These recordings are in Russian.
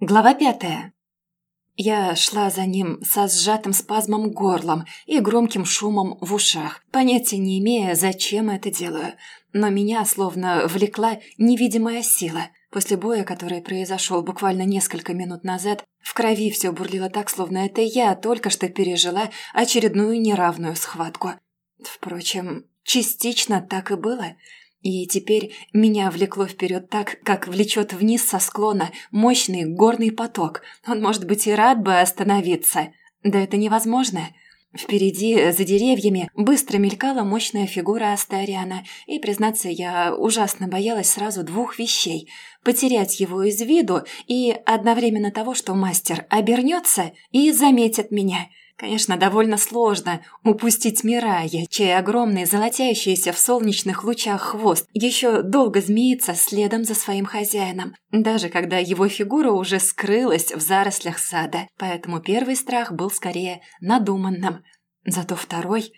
Глава пятая. Я шла за ним со сжатым спазмом горлом и громким шумом в ушах, понятия не имея, зачем это делаю. Но меня словно влекла невидимая сила. После боя, который произошел буквально несколько минут назад, в крови все бурлило так, словно это я только что пережила очередную неравную схватку. Впрочем, частично так и было – и теперь меня влекло вперед так, как влечет вниз со склона мощный горный поток. Он, может быть, и рад бы остановиться. Да это невозможно. Впереди, за деревьями, быстро мелькала мощная фигура Астариана, и, признаться, я ужасно боялась сразу двух вещей – потерять его из виду и одновременно того, что мастер обернется и заметит меня – Конечно, довольно сложно упустить Мирая, чей огромный, золотящийся в солнечных лучах хвост еще долго змеится следом за своим хозяином, даже когда его фигура уже скрылась в зарослях сада. Поэтому первый страх был скорее надуманным. Зато второй...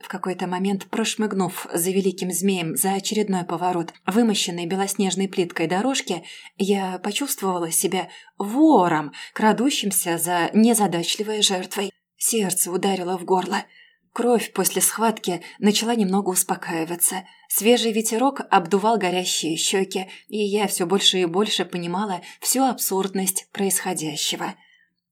В какой-то момент, прошмыгнув за великим змеем за очередной поворот, вымощенной белоснежной плиткой дорожки, я почувствовала себя вором, крадущимся за незадачливой жертвой. Сердце ударило в горло. Кровь после схватки начала немного успокаиваться. Свежий ветерок обдувал горящие щеки, и я все больше и больше понимала всю абсурдность происходящего.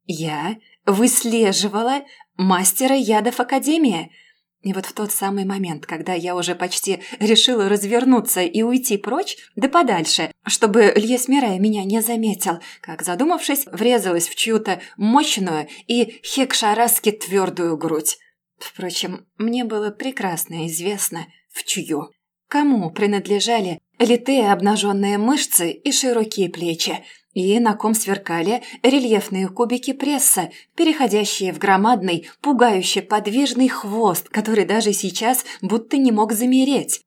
Я выслеживала мастера ядов Академии – и вот в тот самый момент, когда я уже почти решила развернуться и уйти прочь, да подальше, чтобы Льес Мирай меня не заметил, как, задумавшись, врезалась в чью-то мощную и хекшараски твердую грудь. Впрочем, мне было прекрасно известно, в чью. Кому принадлежали литые обнаженные мышцы и широкие плечи – и на ком сверкали рельефные кубики пресса, переходящие в громадный, пугающе подвижный хвост, который даже сейчас будто не мог замереть.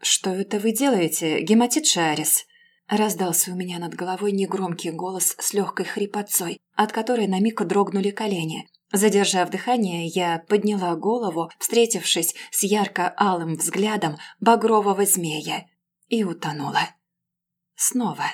«Что это вы делаете, гематит Шарис?» Раздался у меня над головой негромкий голос с легкой хрипотцой, от которой на миг дрогнули колени. Задержав дыхание, я подняла голову, встретившись с ярко-алым взглядом багрового змея, и утонула. Снова.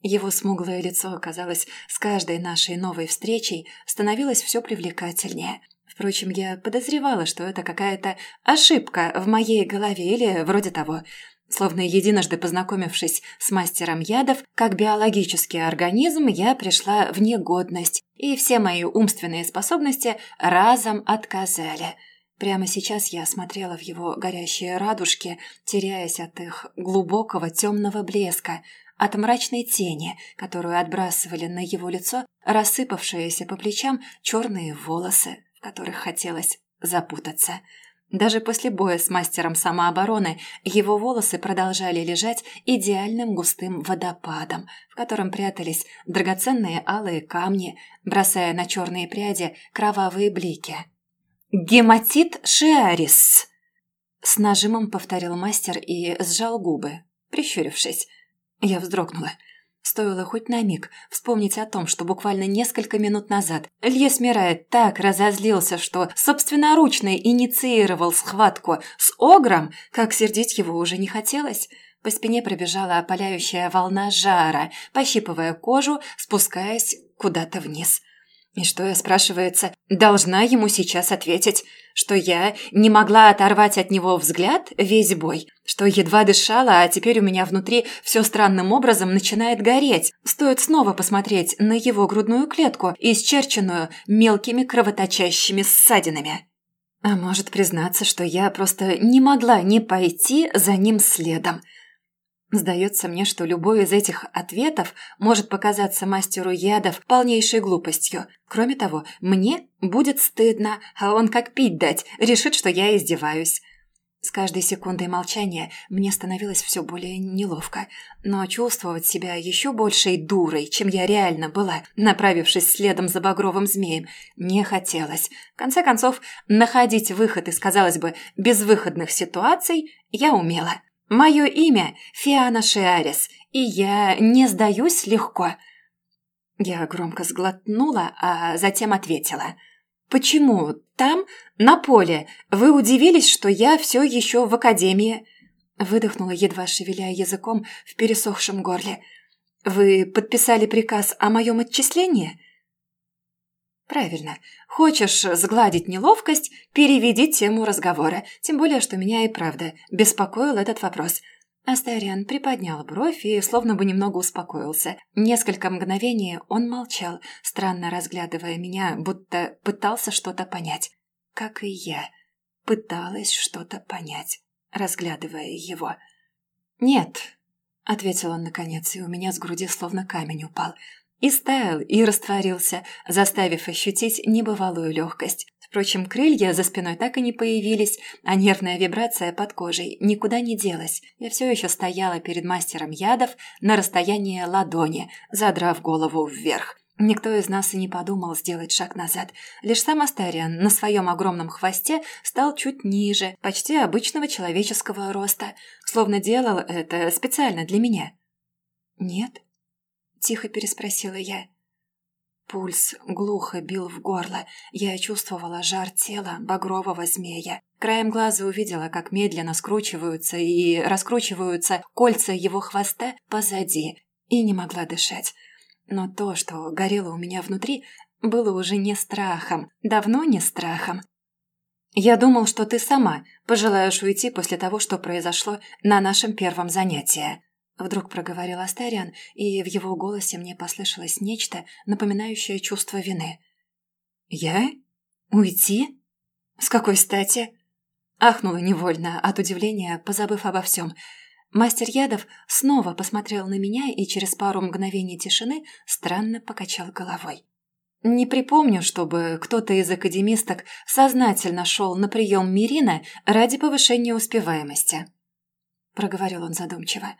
Его смуглое лицо, казалось, с каждой нашей новой встречей становилось все привлекательнее. Впрочем, я подозревала, что это какая-то ошибка в моей голове или вроде того. Словно единожды познакомившись с мастером ядов, как биологический организм, я пришла в негодность, и все мои умственные способности разом отказали. Прямо сейчас я смотрела в его горящие радужки, теряясь от их глубокого темного блеска, от мрачной тени, которую отбрасывали на его лицо рассыпавшиеся по плечам черные волосы, в которых хотелось запутаться. Даже после боя с мастером самообороны его волосы продолжали лежать идеальным густым водопадом, в котором прятались драгоценные алые камни, бросая на черные пряди кровавые блики. «Гематит шиарис!» С нажимом повторил мастер и сжал губы, прищурившись. Я вздрогнула. Стоило хоть на миг вспомнить о том, что буквально несколько минут назад Ильес Мирает так разозлился, что собственноручно инициировал схватку с Огром, как сердить его уже не хотелось. По спине пробежала опаляющая волна жара, пощипывая кожу, спускаясь куда-то вниз. И что я, спрашивается, должна ему сейчас ответить? Что я не могла оторвать от него взгляд весь бой? Что едва дышала, а теперь у меня внутри все странным образом начинает гореть? Стоит снова посмотреть на его грудную клетку, исчерченную мелкими кровоточащими ссадинами. А может признаться, что я просто не могла не пойти за ним следом – Сдается мне, что любой из этих ответов может показаться мастеру ядов полнейшей глупостью. Кроме того, мне будет стыдно, а он как пить дать, решит, что я издеваюсь. С каждой секундой молчания мне становилось все более неловко, но чувствовать себя еще большей дурой, чем я реально была, направившись следом за багровым змеем, не хотелось. В конце концов, находить выход из, казалось бы, безвыходных ситуаций я умела. Мое имя Фиана Шиарис, и я не сдаюсь легко». Я громко сглотнула, а затем ответила. «Почему там, на поле, вы удивились, что я все еще в академии?» Выдохнула, едва шевеля языком в пересохшем горле. Вы подписали приказ о моем отчислении?» «Правильно. Хочешь сгладить неловкость, переведи тему разговора. Тем более, что меня и правда беспокоил этот вопрос». Астариан приподнял бровь и словно бы немного успокоился. Несколько мгновений он молчал, странно разглядывая меня, будто пытался что-то понять. Как и я. Пыталась что-то понять, разглядывая его. «Нет», — ответил он наконец, и у меня с груди словно камень упал. И стаял, и растворился, заставив ощутить небывалую легкость. Впрочем, крылья за спиной так и не появились, а нервная вибрация под кожей никуда не делась. Я все еще стояла перед мастером ядов на расстоянии ладони, задрав голову вверх. Никто из нас и не подумал сделать шаг назад. Лишь сам Астариан на своем огромном хвосте стал чуть ниже, почти обычного человеческого роста, словно делал это специально для меня. «Нет?» – тихо переспросила я. Пульс глухо бил в горло. Я чувствовала жар тела багрового змея. Краем глаза увидела, как медленно скручиваются и раскручиваются кольца его хвоста позади, и не могла дышать. Но то, что горело у меня внутри, было уже не страхом, давно не страхом. «Я думал, что ты сама пожелаешь уйти после того, что произошло на нашем первом занятии», Вдруг проговорил Астариан, и в его голосе мне послышалось нечто, напоминающее чувство вины. «Я? Уйти? С какой стати?» Ахнула невольно, от удивления, позабыв обо всем. Мастер Ядов снова посмотрел на меня и через пару мгновений тишины странно покачал головой. «Не припомню, чтобы кто-то из академисток сознательно шел на прием Мирина ради повышения успеваемости», — проговорил он задумчиво.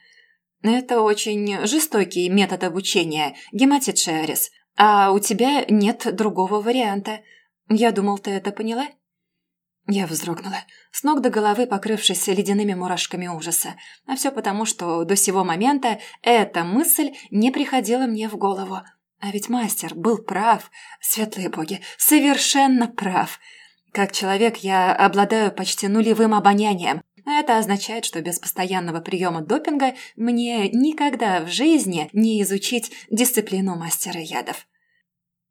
«Это очень жестокий метод обучения, гематит Шиарис, а у тебя нет другого варианта. Я думал, ты это поняла?» Я вздрогнула, с ног до головы покрывшись ледяными мурашками ужаса. А все потому, что до сего момента эта мысль не приходила мне в голову. А ведь мастер был прав, светлые боги, совершенно прав. Как человек я обладаю почти нулевым обонянием, это означает, что без постоянного приема допинга мне никогда в жизни не изучить дисциплину мастера ядов.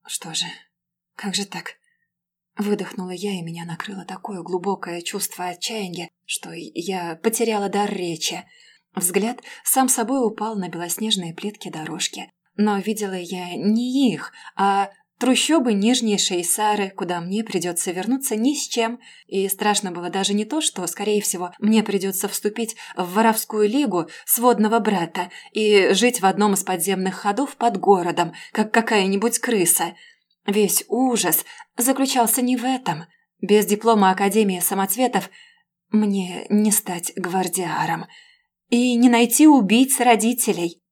Что же, как же так? Выдохнула я, и меня накрыло такое глубокое чувство отчаяния, что я потеряла дар речи. Взгляд сам собой упал на белоснежные плитки дорожки. Но видела я не их, а Трущобы Нижней Шейсары, куда мне придется вернуться ни с чем. И страшно было даже не то, что, скорее всего, мне придется вступить в воровскую лигу сводного брата и жить в одном из подземных ходов под городом, как какая-нибудь крыса. Весь ужас заключался не в этом. Без диплома Академии самоцветов мне не стать гвардиаром. И не найти убийц родителей.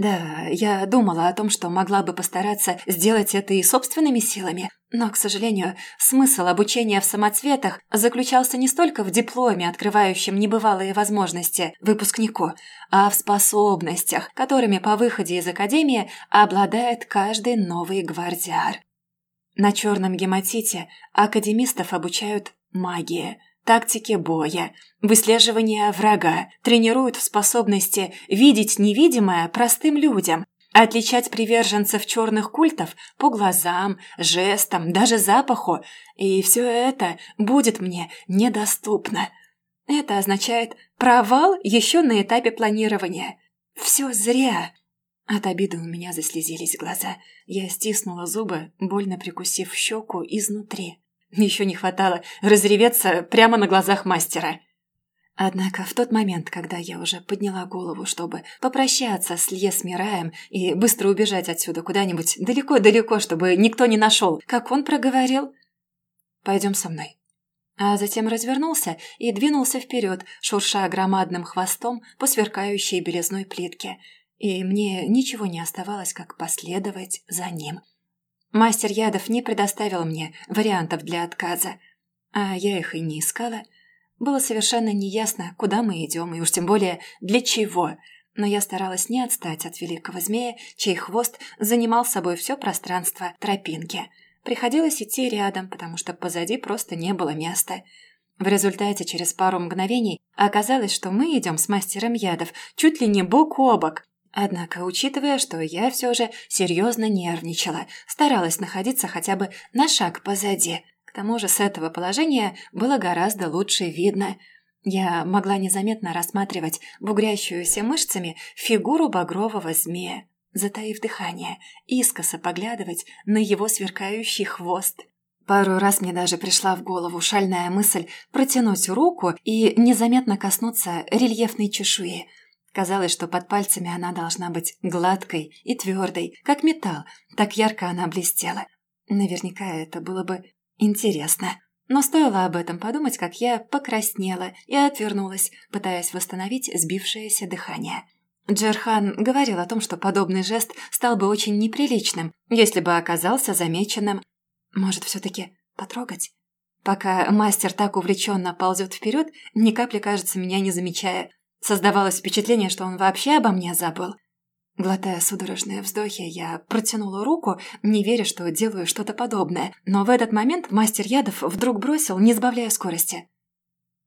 Да, я думала о том, что могла бы постараться сделать это и собственными силами, но, к сожалению, смысл обучения в самоцветах заключался не столько в дипломе, открывающем небывалые возможности выпускнику, а в способностях, которыми по выходе из академии обладает каждый новый гвардиар. На черном гематите академистов обучают магии – тактике боя, выслеживания врага, тренируют в способности видеть невидимое простым людям, отличать приверженцев черных культов по глазам, жестам, даже запаху, и все это будет мне недоступно. Это означает провал еще на этапе планирования. Все зря. От обиды у меня заслезились глаза. Я стиснула зубы, больно прикусив щеку изнутри. Еще не хватало разреветься прямо на глазах мастера. Однако в тот момент, когда я уже подняла голову, чтобы попрощаться с Лесмираем и быстро убежать отсюда куда-нибудь далеко-далеко, чтобы никто не нашел, как он проговорил «Пойдем со мной». А затем развернулся и двинулся вперед, шурша громадным хвостом по сверкающей белизной плитке. И мне ничего не оставалось, как последовать за ним. Мастер ядов не предоставил мне вариантов для отказа, а я их и не искала. Было совершенно неясно, куда мы идем, и уж тем более для чего. Но я старалась не отстать от великого змея, чей хвост занимал собой все пространство тропинки. Приходилось идти рядом, потому что позади просто не было места. В результате через пару мгновений оказалось, что мы идем с мастером ядов чуть ли не бок о бок, Однако, учитывая, что я все же серьезно нервничала, старалась находиться хотя бы на шаг позади. К тому же с этого положения было гораздо лучше видно. Я могла незаметно рассматривать бугрящуюся мышцами фигуру багрового змея, затаив дыхание, искоса поглядывать на его сверкающий хвост. Пару раз мне даже пришла в голову шальная мысль протянуть руку и незаметно коснуться рельефной чешуи – Казалось, что под пальцами она должна быть гладкой и твердой, как металл, так ярко она блестела. Наверняка это было бы интересно. Но стоило об этом подумать, как я покраснела и отвернулась, пытаясь восстановить сбившееся дыхание. Джерхан говорил о том, что подобный жест стал бы очень неприличным, если бы оказался замеченным. Может, все-таки потрогать? Пока мастер так увлеченно ползет вперед, ни капли, кажется, меня не замечая. Создавалось впечатление, что он вообще обо мне забыл. Глотая судорожные вздохи, я протянула руку, не веря, что делаю что-то подобное. Но в этот момент мастер ядов вдруг бросил, не сбавляя скорости.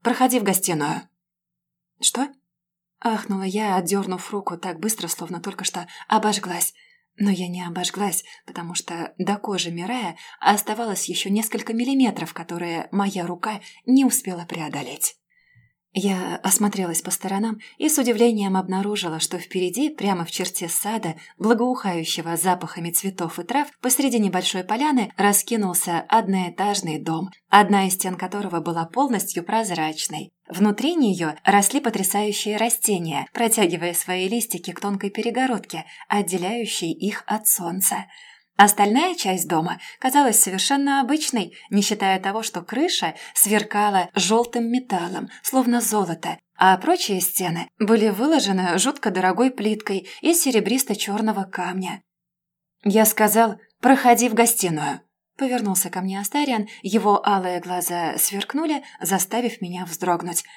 «Проходи в гостиную». «Что?» Ахнула я, отдернув руку так быстро, словно только что обожглась. Но я не обожглась, потому что до кожи Мирая оставалось еще несколько миллиметров, которые моя рука не успела преодолеть. Я осмотрелась по сторонам и с удивлением обнаружила, что впереди, прямо в черте сада, благоухающего запахами цветов и трав, посреди небольшой поляны раскинулся одноэтажный дом, одна из стен которого была полностью прозрачной. Внутри нее росли потрясающие растения, протягивая свои листики к тонкой перегородке, отделяющей их от солнца. Остальная часть дома казалась совершенно обычной, не считая того, что крыша сверкала желтым металлом, словно золото, а прочие стены были выложены жутко дорогой плиткой из серебристо-черного камня. Я сказал «Проходи в гостиную». Повернулся ко мне Астариан, его алые глаза сверкнули, заставив меня вздрогнуть –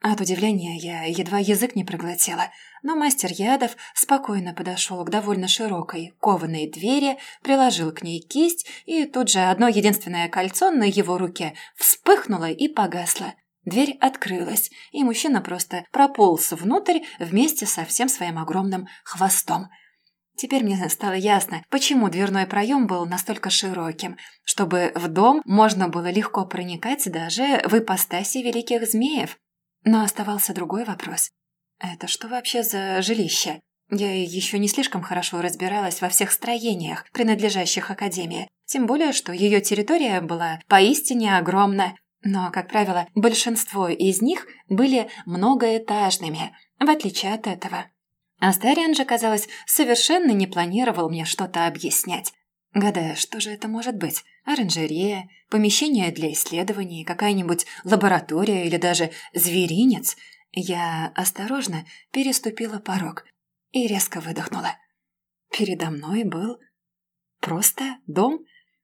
от удивления я едва язык не проглотила, но мастер ядов спокойно подошел к довольно широкой кованой двери, приложил к ней кисть, и тут же одно единственное кольцо на его руке вспыхнуло и погасло. Дверь открылась, и мужчина просто прополз внутрь вместе со всем своим огромным хвостом. Теперь мне стало ясно, почему дверной проем был настолько широким, чтобы в дом можно было легко проникать даже в ипостаси великих змеев. Но оставался другой вопрос. Это что вообще за жилище? Я еще не слишком хорошо разбиралась во всех строениях, принадлежащих Академии, тем более, что ее территория была поистине огромна. Но, как правило, большинство из них были многоэтажными, в отличие от этого. Астариан же, казалось, совершенно не планировал мне что-то объяснять. Гадая, что же это может быть? Оранжерея, помещение для исследований, какая-нибудь лаборатория или даже зверинец. Я осторожно переступила порог и резко выдохнула. Передо мной был просто дом.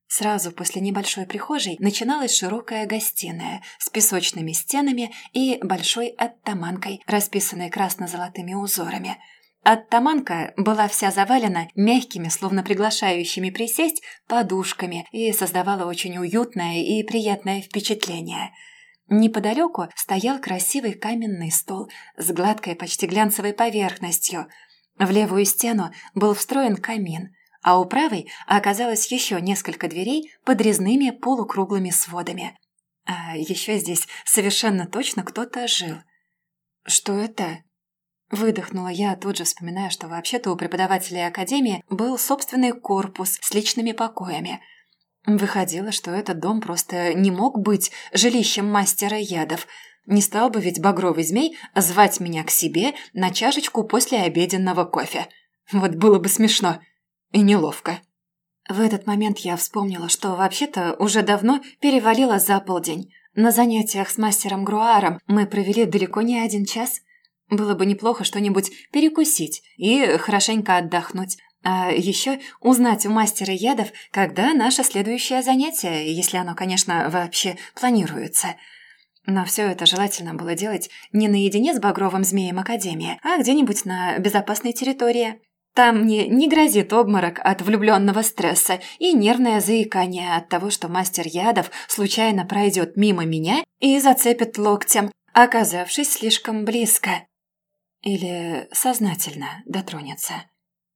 Сразу после небольшой прихожей начиналась широкая гостиная с песочными стенами и большой оттаманкой, расписанной красно-золотыми узорами – Оттаманка была вся завалена мягкими, словно приглашающими присесть, подушками и создавала очень уютное и приятное впечатление. Неподалеку стоял красивый каменный стол с гладкой, почти глянцевой поверхностью. В левую стену был встроен камин, а у правой оказалось еще несколько дверей под резными полукруглыми сводами. А еще здесь совершенно точно кто-то жил. «Что это?» Выдохнула я, тут же вспоминая, что вообще-то у преподавателей Академии был собственный корпус с личными покоями. Выходило, что этот дом просто не мог быть жилищем мастера ядов. Не стал бы ведь багровый змей звать меня к себе на чашечку после обеденного кофе. Вот было бы смешно и неловко. В этот момент я вспомнила, что вообще-то уже давно перевалило за полдень. На занятиях с мастером Груаром мы провели далеко не один час – было бы неплохо что-нибудь перекусить и хорошенько отдохнуть. А еще узнать у мастера ядов, когда наше следующее занятие, если оно, конечно, вообще планируется. Но все это желательно было делать не наедине с багровым змеем Академии, а где-нибудь на безопасной территории. Там мне не грозит обморок от влюбленного стресса и нервное заикание от того, что мастер ядов случайно пройдет мимо меня и зацепит локтем, оказавшись слишком близко. Или сознательно дотронется.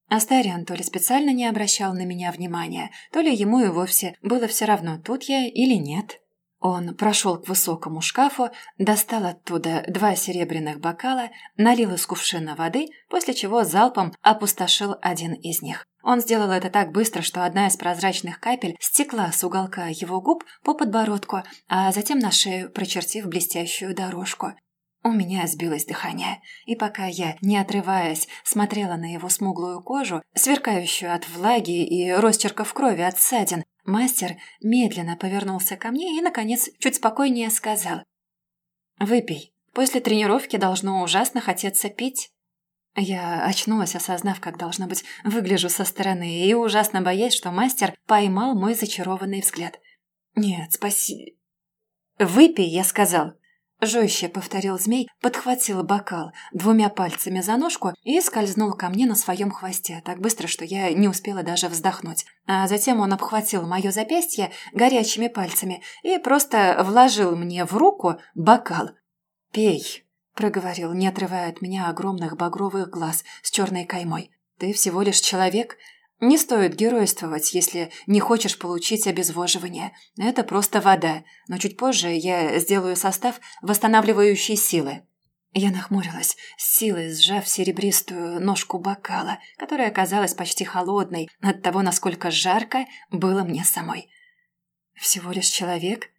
Астариан то ли специально не обращал на меня внимания, то ли ему и вовсе было все равно, тут я или нет. Он прошел к высокому шкафу, достал оттуда два серебряных бокала, налил из кувшина воды, после чего залпом опустошил один из них. Он сделал это так быстро, что одна из прозрачных капель стекла с уголка его губ по подбородку, а затем на шею, прочертив блестящую дорожку. У меня сбилось дыхание, и пока я, не отрываясь, смотрела на его смуглую кожу, сверкающую от влаги и росчерков крови от ссадин, мастер медленно повернулся ко мне и, наконец, чуть спокойнее сказал. «Выпей. После тренировки должно ужасно хотеться пить». Я очнулась, осознав, как, должно быть, выгляжу со стороны, и ужасно боясь, что мастер поймал мой зачарованный взгляд. «Нет, спаси...» «Выпей», — я сказал. Жестче повторил змей, подхватил бокал двумя пальцами за ножку и скользнул ко мне на своем хвосте, так быстро, что я не успела даже вздохнуть. А затем он обхватил мое запястье горячими пальцами и просто вложил мне в руку бокал. «Пей», — проговорил, не отрывая от меня огромных багровых глаз с черной каймой. «Ты всего лишь человек, не стоит геройствовать, если не хочешь получить обезвоживание. Это просто вода, но чуть позже я сделаю состав восстанавливающей силы». Я нахмурилась, с силой сжав серебристую ножку бокала, которая оказалась почти холодной от того, насколько жарко было мне самой. «Всего лишь человек?»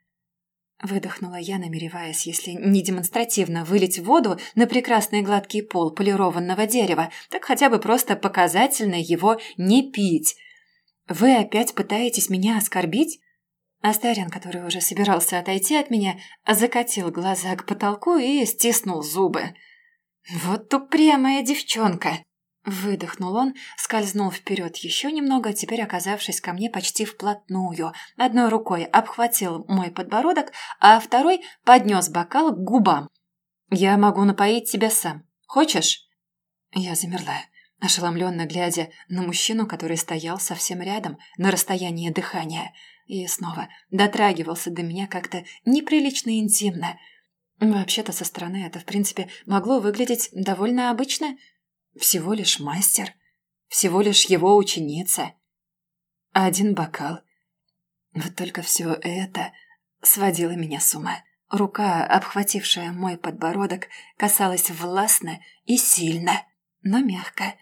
Выдохнула я, намереваясь, если не демонстративно, вылить воду на прекрасный гладкий пол полированного дерева, так хотя бы просто показательно его не пить. «Вы опять пытаетесь меня оскорбить?» Астарин, который уже собирался отойти от меня, закатил глаза к потолку и стиснул зубы. «Вот упрямая девчонка!» Выдохнул он, скользнул вперед еще немного, теперь оказавшись ко мне почти вплотную. Одной рукой обхватил мой подбородок, а второй поднес бокал к губам. «Я могу напоить тебя сам. Хочешь?» Я замерла, ошеломленно глядя на мужчину, который стоял совсем рядом, на расстоянии дыхания, и снова дотрагивался до меня как-то неприлично интимно. Вообще-то со стороны это, в принципе, могло выглядеть довольно обычно – всего лишь мастер, всего лишь его ученица. Один бокал. Вот только все это сводило меня с ума. Рука, обхватившая мой подбородок, касалась властно и сильно, но мягко.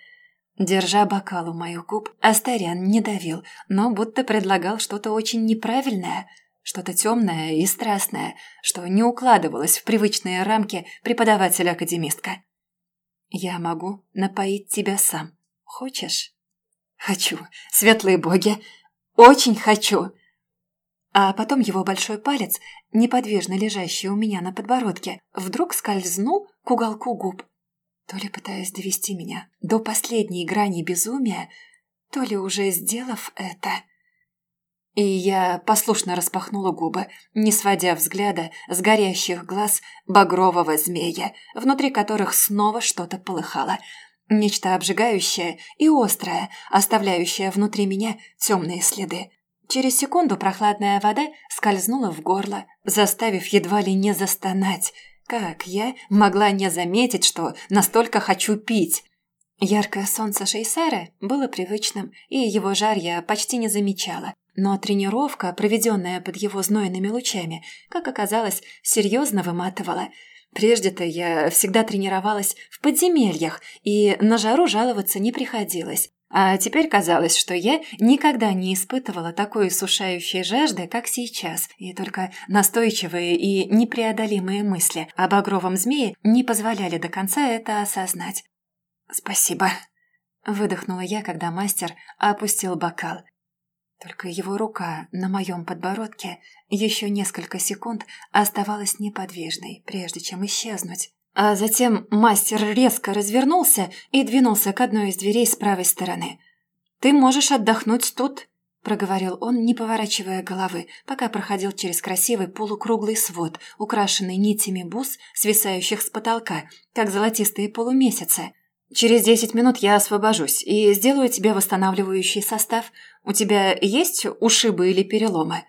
Держа бокал у моих губ, Астариан не давил, но будто предлагал что-то очень неправильное, что-то темное и страстное, что не укладывалось в привычные рамки преподавателя-академистка. «Я могу напоить тебя сам. Хочешь?» «Хочу. Светлые боги. Очень хочу!» А потом его большой палец, неподвижно лежащий у меня на подбородке, вдруг скользнул к уголку губ. То ли пытаясь довести меня до последней грани безумия, то ли уже сделав это... И я послушно распахнула губы, не сводя взгляда с горящих глаз багрового змея, внутри которых снова что-то полыхало. Нечто обжигающее и острое, оставляющее внутри меня темные следы. Через секунду прохладная вода скользнула в горло, заставив едва ли не застонать. Как я могла не заметить, что настолько хочу пить? Яркое солнце Шейсара было привычным, и его жар я почти не замечала. Но тренировка, проведенная под его знойными лучами, как оказалось, серьезно выматывала. Прежде-то я всегда тренировалась в подземельях, и на жару жаловаться не приходилось. А теперь казалось, что я никогда не испытывала такой сушающей жажды, как сейчас, и только настойчивые и непреодолимые мысли об огровом змее не позволяли до конца это осознать. «Спасибо», — выдохнула я, когда мастер опустил бокал. Только его рука на моем подбородке еще несколько секунд оставалась неподвижной, прежде чем исчезнуть. А затем мастер резко развернулся и двинулся к одной из дверей с правой стороны. «Ты можешь отдохнуть тут», — проговорил он, не поворачивая головы, пока проходил через красивый полукруглый свод, украшенный нитями бус, свисающих с потолка, как золотистые полумесяцы. «Через десять минут я освобожусь и сделаю тебе восстанавливающий состав. У тебя есть ушибы или переломы?»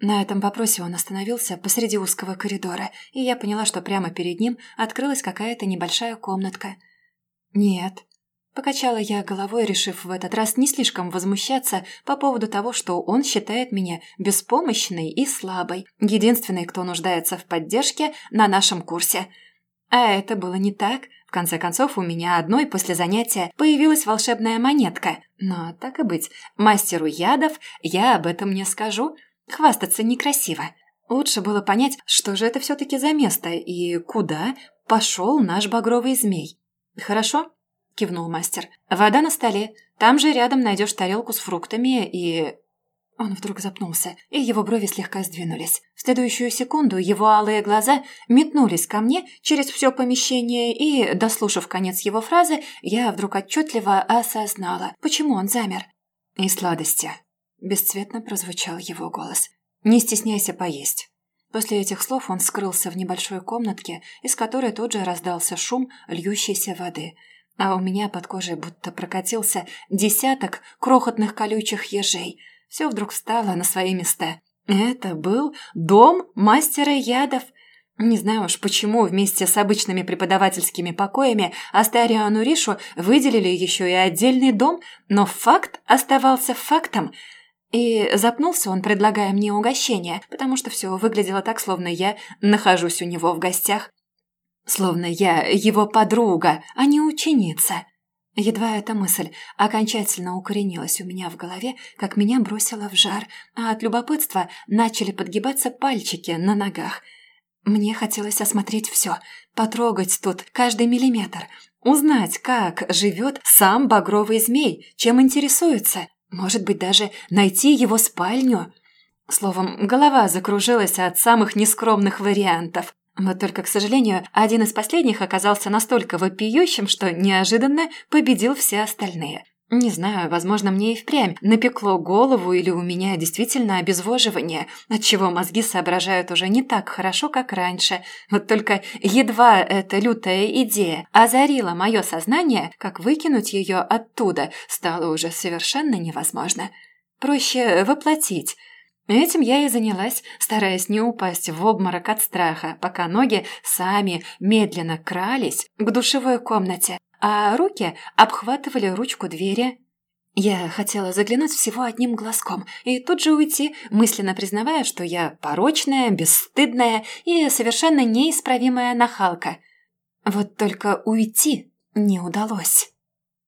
На этом вопросе он остановился посреди узкого коридора, и я поняла, что прямо перед ним открылась какая-то небольшая комнатка. «Нет», — покачала я головой, решив в этот раз не слишком возмущаться по поводу того, что он считает меня беспомощной и слабой, единственной, кто нуждается в поддержке на нашем курсе. А это было не так. В конце концов, у меня одной после занятия появилась волшебная монетка. Но, так и быть, мастеру ядов я об этом не скажу — Хвастаться некрасиво. Лучше было понять, что же это все-таки за место и куда пошел наш багровый змей. «Хорошо?» – кивнул мастер. «Вода на столе. Там же рядом найдешь тарелку с фруктами и...» Он вдруг запнулся, и его брови слегка сдвинулись. В следующую секунду его алые глаза метнулись ко мне через все помещение, и, дослушав конец его фразы, я вдруг отчетливо осознала, почему он замер. «И сладости», Бесцветно прозвучал его голос. «Не стесняйся поесть». После этих слов он скрылся в небольшой комнатке, из которой тут же раздался шум льющейся воды. А у меня под кожей будто прокатился десяток крохотных колючих ежей. Все вдруг встало на свои места. Это был дом мастера ядов. Не знаю уж, почему вместе с обычными преподавательскими покоями Астариану Ришу выделили еще и отдельный дом, но факт оставался фактом – и запнулся он, предлагая мне угощение, потому что все выглядело так, словно я нахожусь у него в гостях. Словно я его подруга, а не ученица. Едва эта мысль окончательно укоренилась у меня в голове, как меня бросило в жар, а от любопытства начали подгибаться пальчики на ногах. Мне хотелось осмотреть все, потрогать тут каждый миллиметр, узнать, как живет сам багровый змей, чем интересуется, может быть, даже найти его спальню? Словом, голова закружилась от самых нескромных вариантов. Вот только, к сожалению, один из последних оказался настолько вопиющим, что неожиданно победил все остальные. Не знаю, возможно, мне и впрямь напекло голову или у меня действительно обезвоживание, отчего мозги соображают уже не так хорошо, как раньше. Вот только едва эта лютая идея озарила мое сознание, как выкинуть ее оттуда стало уже совершенно невозможно. Проще воплотить. Этим я и занялась, стараясь не упасть в обморок от страха, пока ноги сами медленно крались к душевой комнате, а руки обхватывали ручку двери. Я хотела заглянуть всего одним глазком и тут же уйти, мысленно признавая, что я порочная, бесстыдная и совершенно неисправимая нахалка. Вот только уйти не удалось.